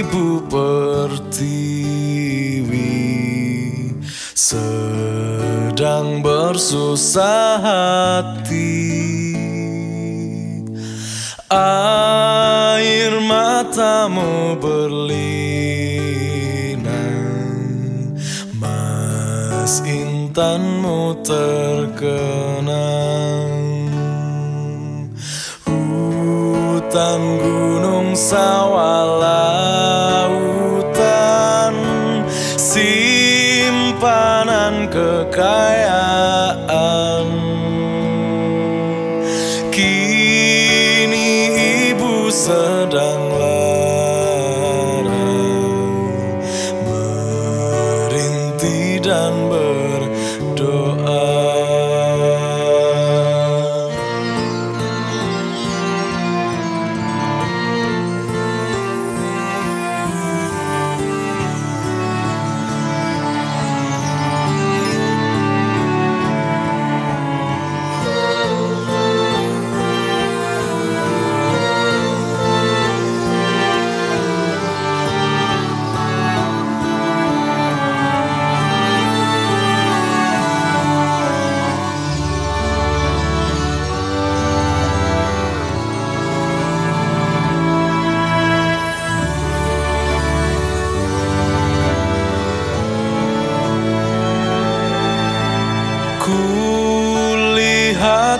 ibu pertiwi sedang bersusah hati. Air matamu berlinang mas intanmu terkenang hutan gunung sawah sedang lara merintih dan berdoa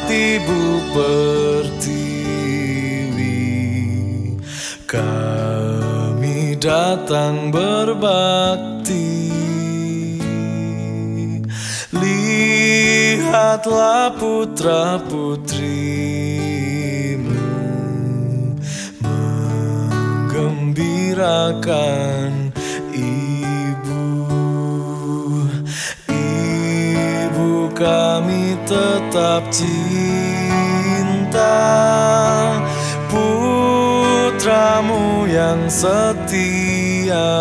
Ibu pertiwi Kami datang berbakti. Lihatlah putra putrimu Menggembirakan ibu kami tetap cinta. Putramu yang setia.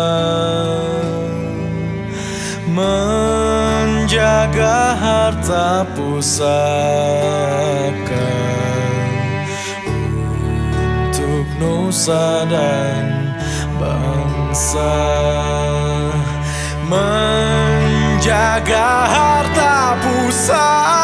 Menjaga harta pusaka. Untuk nusa dan bangsa. Menjaga side.